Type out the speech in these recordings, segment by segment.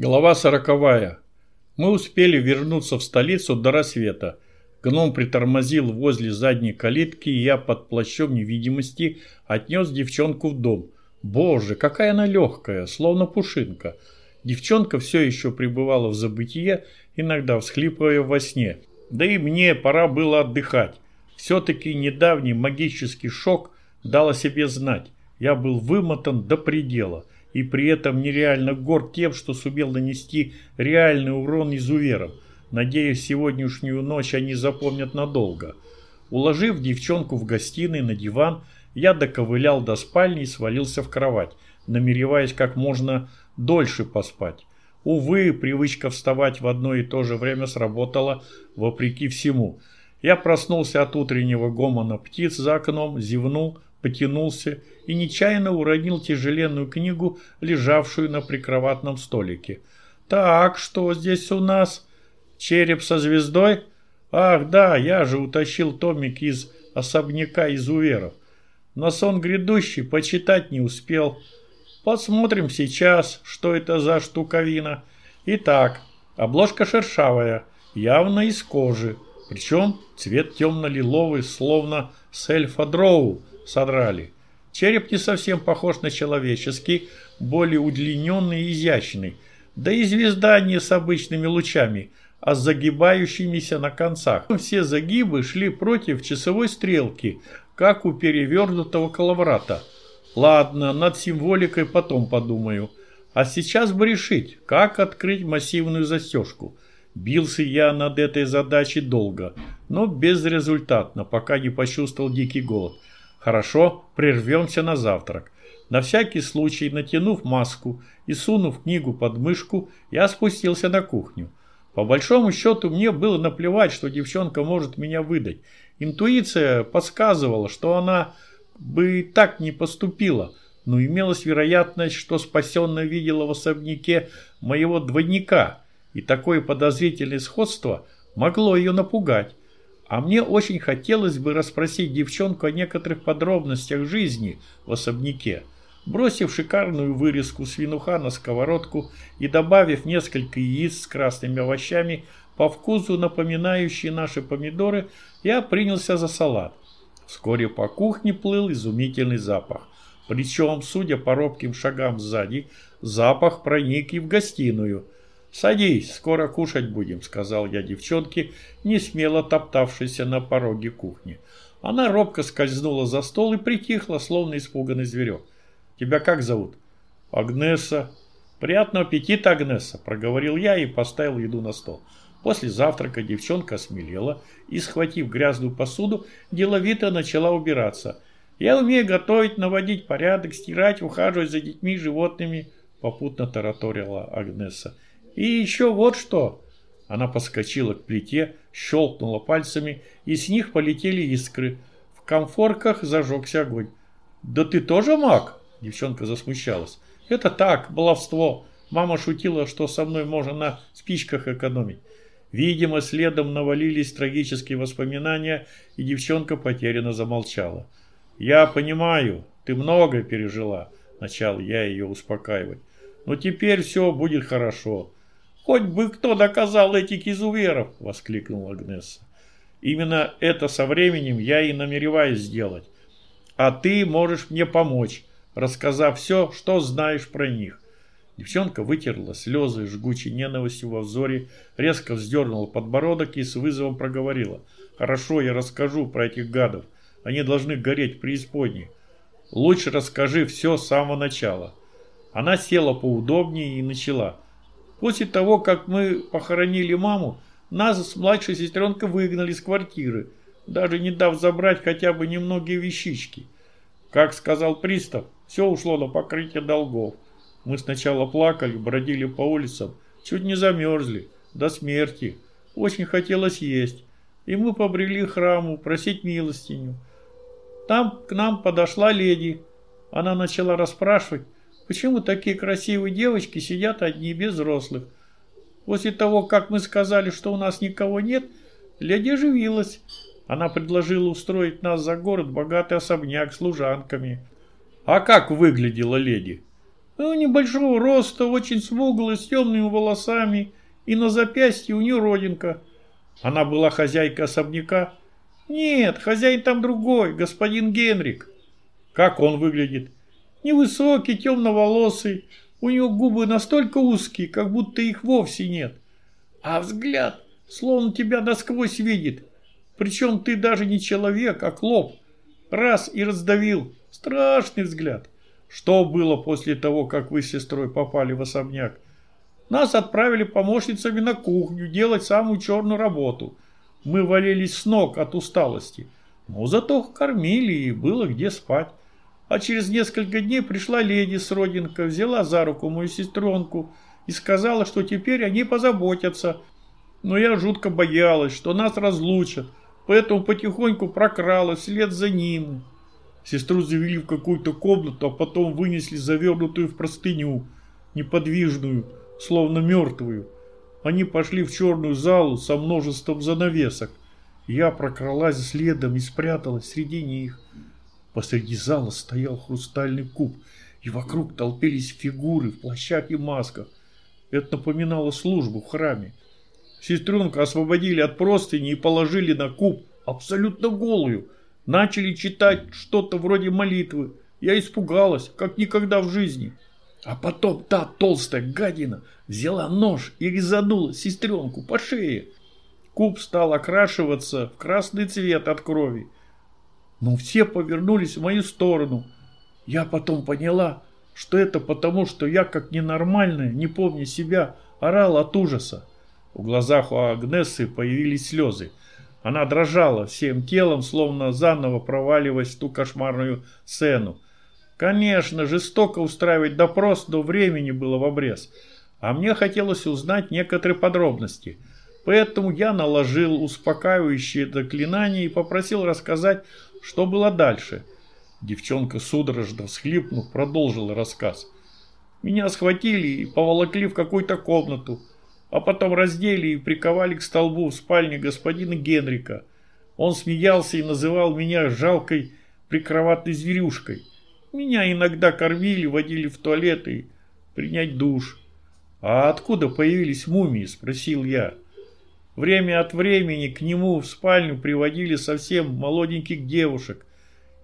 Глава сороковая. Мы успели вернуться в столицу до рассвета. Гном притормозил возле задней калитки, и я под плащом невидимости отнес девчонку в дом. Боже, какая она легкая, словно пушинка. Девчонка все еще пребывала в забытие, иногда всхлипывая во сне. Да и мне пора было отдыхать. Все-таки недавний магический шок дал о себе знать. Я был вымотан до предела и при этом нереально горд тем, что сумел нанести реальный урон изуверам. Надеюсь, сегодняшнюю ночь они запомнят надолго. Уложив девчонку в гостиной на диван, я доковылял до спальни и свалился в кровать, намереваясь как можно дольше поспать. Увы, привычка вставать в одно и то же время сработала вопреки всему. Я проснулся от утреннего гомона птиц за окном, зевнул, потянулся и нечаянно уронил тяжеленную книгу, лежавшую на прикроватном столике. «Так, что здесь у нас? Череп со звездой? Ах, да, я же утащил томик из особняка изуверов. На сон грядущий почитать не успел. Посмотрим сейчас, что это за штуковина. Итак, обложка шершавая, явно из кожи, причем цвет темно-лиловый, словно с эльфа дроу, содрали. Череп не совсем похож на человеческий, более удлиненный и изящный. Да и звезда не с обычными лучами, а с загибающимися на концах. Все загибы шли против часовой стрелки, как у перевернутого коловрата. Ладно, над символикой потом подумаю. А сейчас бы решить, как открыть массивную застежку. Бился я над этой задачей долго, но безрезультатно, пока не почувствовал дикий голод. Хорошо, прервемся на завтрак. На всякий случай, натянув маску и сунув книгу под мышку, я спустился на кухню. По большому счету мне было наплевать, что девчонка может меня выдать. Интуиция подсказывала, что она бы и так не поступила, но имелась вероятность, что спасенная видела в особняке моего двойника, и такое подозрительное сходство могло ее напугать. А мне очень хотелось бы расспросить девчонку о некоторых подробностях жизни в особняке. Бросив шикарную вырезку свинуха на сковородку и добавив несколько яиц с красными овощами, по вкусу напоминающие наши помидоры, я принялся за салат. Вскоре по кухне плыл изумительный запах. Причем, судя по робким шагам сзади, запах проник и в гостиную – «Садись, скоро кушать будем», — сказал я девчонке, не смело топтавшейся на пороге кухни. Она робко скользнула за стол и притихла, словно испуганный зверек. «Тебя как зовут?» «Агнеса». «Приятного аппетита, Агнеса», — проговорил я и поставил еду на стол. После завтрака девчонка осмелела и, схватив грязную посуду, деловито начала убираться. «Я умею готовить, наводить порядок, стирать, ухаживать за детьми животными», — попутно тараторила Агнеса. И еще вот что. Она подскочила к плите, щелкнула пальцами, и с них полетели искры. В комфорках зажегся огонь. «Да ты тоже маг?» Девчонка засмущалась. «Это так, баловство. Мама шутила, что со мной можно на спичках экономить». Видимо, следом навалились трагические воспоминания, и девчонка потерянно замолчала. «Я понимаю, ты многое пережила», – начал я ее успокаивать. «Но теперь все будет хорошо. «Хоть бы кто доказал этих изуверов!» – воскликнула Агнесса. «Именно это со временем я и намереваюсь сделать. А ты можешь мне помочь, рассказав все, что знаешь про них». Девчонка вытерла слезы, жгучей ненавистью во взоре, резко вздернула подбородок и с вызовом проговорила. «Хорошо, я расскажу про этих гадов. Они должны гореть в преисподней. Лучше расскажи все с самого начала». Она села поудобнее и начала – После того, как мы похоронили маму, нас с младшей сестренкой выгнали из квартиры, даже не дав забрать хотя бы немногие вещички. Как сказал пристав, все ушло на покрытие долгов. Мы сначала плакали, бродили по улицам, чуть не замерзли, до смерти. Очень хотелось есть. И мы побрели храму просить милостиню. Там к нам подошла леди. Она начала расспрашивать, Почему такие красивые девочки сидят одни без взрослых? После того, как мы сказали, что у нас никого нет, леди оживилась. Она предложила устроить нас за город богатый особняк с служанками. А как выглядела леди? Ну, небольшого роста, очень смуглый, с темными волосами, и на запястье у нее родинка. Она была хозяйка особняка. Нет, хозяин там другой, господин Генрик. Как он выглядит? Невысокий, темноволосый, у него губы настолько узкие, как будто их вовсе нет. А взгляд, словно тебя насквозь видит. Причем ты даже не человек, а клоп. Раз и раздавил. Страшный взгляд. Что было после того, как вы с сестрой попали в особняк? Нас отправили помощницами на кухню делать самую черную работу. Мы валились с ног от усталости. Но зато кормили и было где спать. А через несколько дней пришла леди с родинка, взяла за руку мою сестренку и сказала, что теперь они позаботятся. Но я жутко боялась, что нас разлучат, поэтому потихоньку прокралась вслед за ним. Сестру завели в какую-то комнату, а потом вынесли завернутую в простыню, неподвижную, словно мертвую. Они пошли в черную залу со множеством занавесок. Я прокралась следом и спряталась среди них. Посреди зала стоял хрустальный куб, и вокруг толпились фигуры в плащах и масках. Это напоминало службу в храме. Сестренку освободили от простыни и положили на куб, абсолютно голую. Начали читать что-то вроде молитвы. Я испугалась, как никогда в жизни. А потом та толстая гадина взяла нож и резанула сестренку по шее. Куб стал окрашиваться в красный цвет от крови. Но все повернулись в мою сторону. Я потом поняла, что это потому, что я, как ненормальная, не помня себя, орал от ужаса. В глазах у Агнессы появились слезы. Она дрожала всем телом, словно заново проваливаясь в ту кошмарную сцену. Конечно, жестоко устраивать допрос, но времени было в обрез. А мне хотелось узнать некоторые подробности. Поэтому я наложил успокаивающее заклинание и попросил рассказать что было дальше? Девчонка, судорожно всхлипнув, продолжила рассказ. Меня схватили и поволокли в какую-то комнату, а потом раздели и приковали к столбу в спальне господина Генрика. Он смеялся и называл меня жалкой прикроватной зверюшкой. Меня иногда кормили, водили в туалет и принять душ. «А откуда появились мумии?» – спросил я. Время от времени к нему в спальню приводили совсем молоденьких девушек,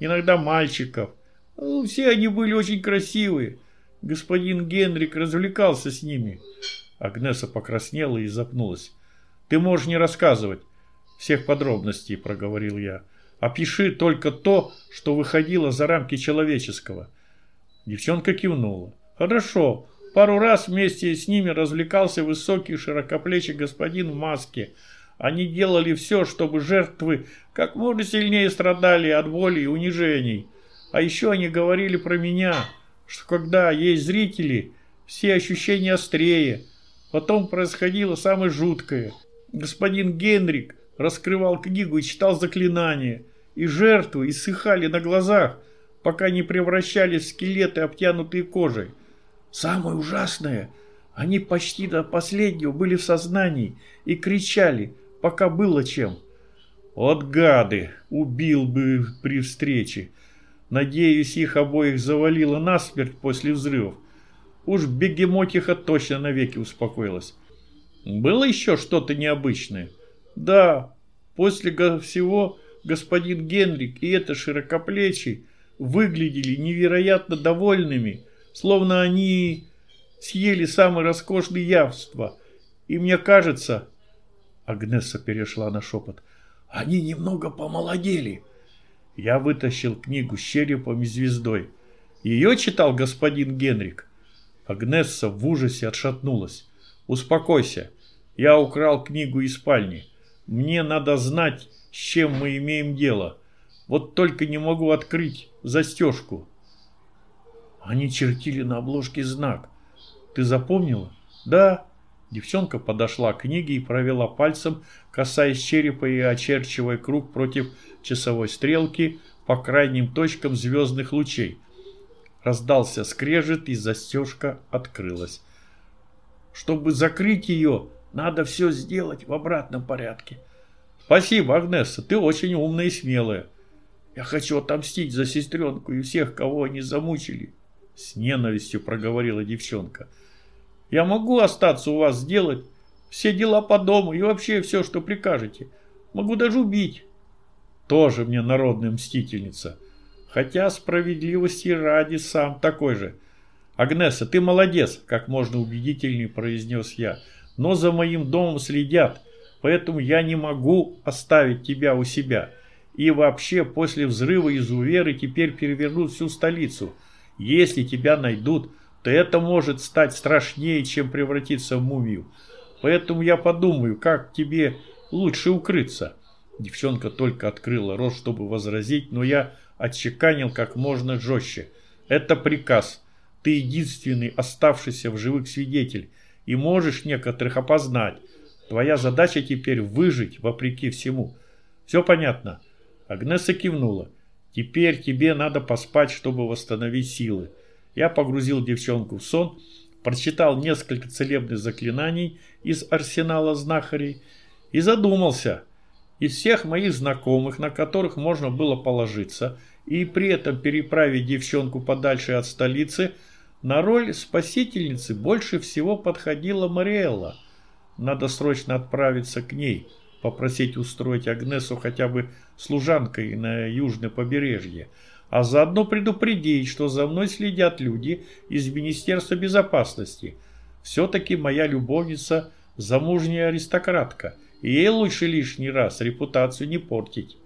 иногда мальчиков. Ну, все они были очень красивые. Господин Генрик развлекался с ними. Агнеса покраснела и запнулась. «Ты можешь не рассказывать всех подробностей», — проговорил я. «Опиши только то, что выходило за рамки человеческого». Девчонка кивнула. «Хорошо, Пару раз вместе с ними развлекался высокий широкоплечий господин в маске. Они делали все, чтобы жертвы как можно сильнее страдали от боли и унижений. А еще они говорили про меня, что когда есть зрители, все ощущения острее. Потом происходило самое жуткое. Господин Генрик раскрывал книгу и читал заклинания, и жертвы иссыхали на глазах, пока не превращались в скелеты, обтянутые кожей. Самое ужасное, они почти до последнего были в сознании и кричали, пока было чем. Вот гады, убил бы при встрече. Надеюсь, их обоих завалило насмерть после взрывов. Уж бегемотиха точно навеки успокоилась. Было еще что-то необычное? Да, после всего господин Генрик и это широкоплечий выглядели невероятно довольными, словно они съели самые роскошные явства. И мне кажется, Агнеса перешла на шепот, они немного помолодели. Я вытащил книгу с черепом и звездой. Ее читал господин Генрик. Агнесса в ужасе отшатнулась. «Успокойся. Я украл книгу из спальни. Мне надо знать, с чем мы имеем дело. Вот только не могу открыть застежку». Они чертили на обложке знак. Ты запомнила? Да. Девчонка подошла к книге и провела пальцем, касаясь черепа и очерчивая круг против часовой стрелки по крайним точкам звездных лучей. Раздался скрежет, и застежка открылась. Чтобы закрыть ее, надо все сделать в обратном порядке. Спасибо, Агнесса, ты очень умная и смелая. Я хочу отомстить за сестренку и всех, кого они замучили. С ненавистью проговорила девчонка. Я могу остаться у вас сделать все дела по дому и вообще все, что прикажете. Могу даже убить. Тоже мне народная мстительница. Хотя справедливости ради сам такой же. Агнеса, ты молодец, как можно убедительнее произнес я. Но за моим домом следят, поэтому я не могу оставить тебя у себя. И вообще, после взрыва изуверы теперь перевернут всю столицу. Если тебя найдут, то это может стать страшнее, чем превратиться в мумию. Поэтому я подумаю, как тебе лучше укрыться. Девчонка только открыла рот, чтобы возразить, но я отчеканил как можно жестче. Это приказ. Ты единственный оставшийся в живых свидетель и можешь некоторых опознать. Твоя задача теперь выжить вопреки всему. Все понятно? Агнеса кивнула. Теперь тебе надо поспать, чтобы восстановить силы. Я погрузил девчонку в сон, прочитал несколько целебных заклинаний из арсенала знахарей и задумался – из всех моих знакомых, на которых можно было положиться, и при этом переправить девчонку подальше от столицы, на роль спасительницы больше всего подходила Мариэлла. Надо срочно отправиться к ней, попросить устроить Агнесу хотя бы служанкой на южное побережье, а заодно предупредить, что за мной следят люди из Министерства безопасности. Все-таки моя любовница – замужняя аристократка – Ей лучше лишний раз репутацию не портить.